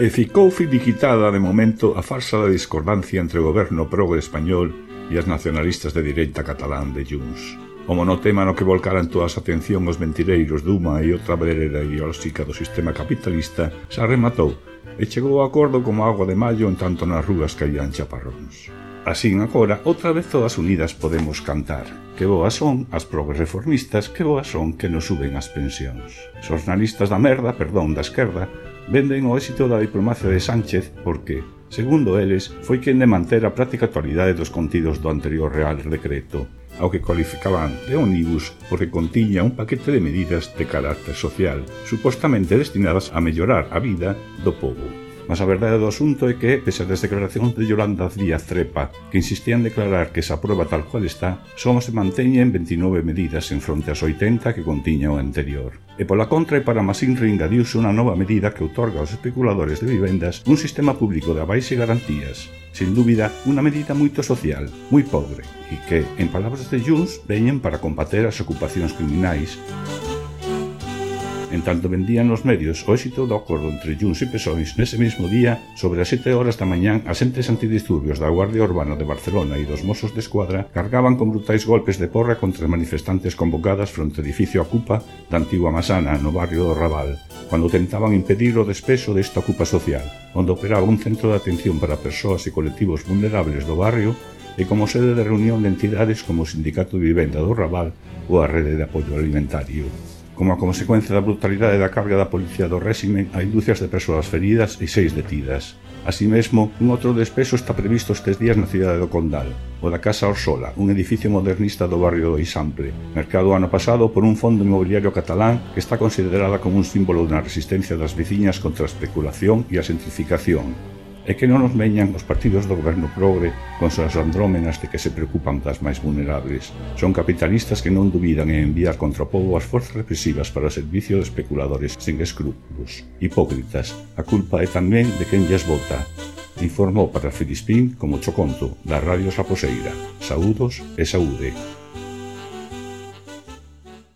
e ficou finiquitada de momento a farsa da discordancia entre o goberno progre español e as nacionalistas de direita catalán de Junts. O monotema no que volcaran toda a atención os mentireiros Duma e outra vereda ideolóxica do sistema capitalista se rematou e chegou ao acordo como agua de maio en tanto nas rúas caían chaparróns. Así agora, outra vez todas unidas podemos cantar. Que boas son as progres reformistas, que boas son que nos suben as pensións. Xornalistas da merda, perdón, da esquerda, venden o éxito da diplomacia de Sánchez porque, segundo eles, foi quen de manter a práctica actualidade dos contidos do anterior Real Decreto, ao que cualificaban de ónibus porque contiña un paquete de medidas de carácter social, supostamente destinadas a mellorar a vida do povo. Mas a verdade do asunto é que, pese ás declaracións de Yolanda Díaz Trepa, que insistía en declarar que esa prueba tal cual está, só se manteñen 29 medidas en fronte ás 80 que contiña o anterior. E pola contra, e para Masín ringadiuse unha nova medida que outorga aos especuladores de vivendas un sistema público de abais e garantías, sin dúbida, unha medida moito social, moi pobre, e que, en palabras de Junts, veñen para combater as ocupacións criminais en tanto vendían nos medios o éxito do acordo entre Junts e Pesóis nese mesmo día sobre as 7 horas da mañán as entes antidisturbios da Guardia Urbana de Barcelona e dos Mossos de Escuadra cargaban con brutais golpes de porra contra manifestantes convocadas fronte ao edificio Ocupa da antigua Masana no barrio do Raval cando tentaban impedir o despeso desta ocupa social onde operaba un centro de atención para persoas e colectivos vulnerables do barrio e como sede de reunión de entidades como o Sindicato de Vivenda do Raval ou a Rede de Apoio Alimentario. Como a consecuencia da brutalidade da carga da policía do réximen, hai dúcias de persoas feridas e seis detidas. Así mesmo, un outro despeso está previsto estes días na cidade do Condal, o da Casa Orsola, un edificio modernista do barrio do Isample, mercado ano pasado por un fondo inmobiliario catalán que está considerada como un símbolo da resistencia das veciñas contra a especulación e a gentrificación e que non nos veñan os partidos do goberno progre con suas andrómenas de que se preocupan das máis vulnerables. Son capitalistas que non dubidan en enviar contra o povo as forzas represivas para o servicio de especuladores sen escrúpulos. Hipócritas, a culpa é tamén de quen lles vota. Informou para Filispín como Choconto, da Radio Saposeira. Saúdos e saúde.